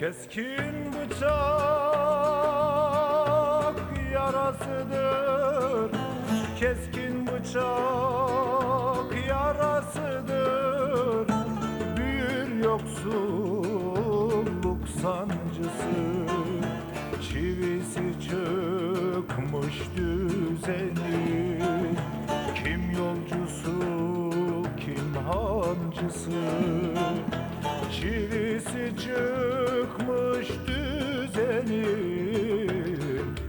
Keskin bıçak yarasıdır. Keskin bıçak yarasıdır. Büyür yoksulluk sancısı Çivisi çıkmış hancısı Çivisi çıkmış düzeni.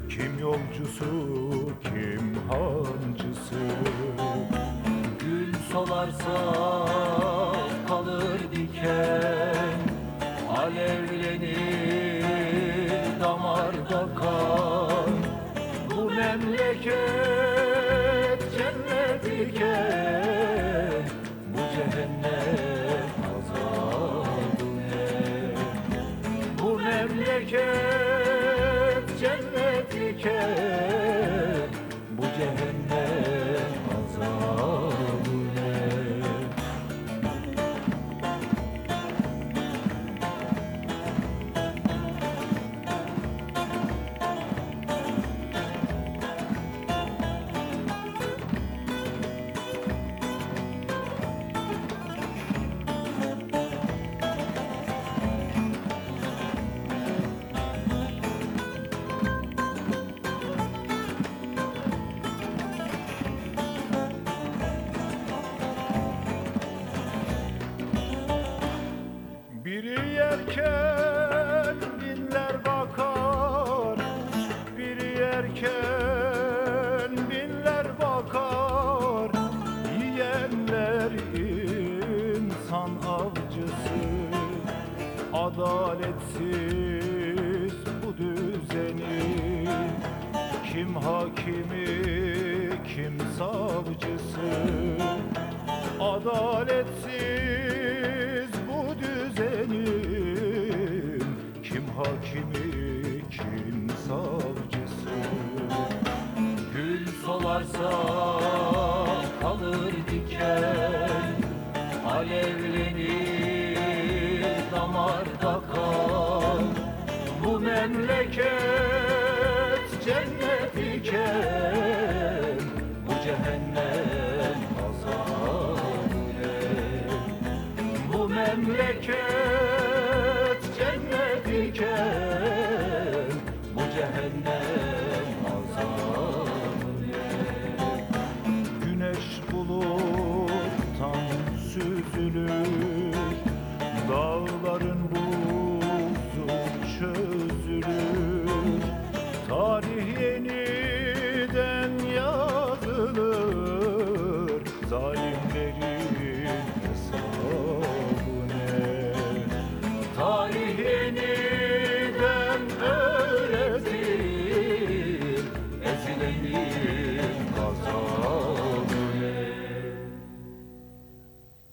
Kim yolcusu kim hancısı? Gül solarsa kalır diken. Alevlenir damarda kan. Bu memleket cennet iken memleket yerken binler bakar. Biri yerken binler bakar. Yiyenler insan avcısı Adaletsiz bu düzeni. Kim hakimi kim savcısı Adaletsiz hakimi kim savcısı? Gül solarsa kalır diken Alevlenir damarda kan. Bu memleket cennet iken Bu cehennem ne Bu memleket cennet iken Bu cehennem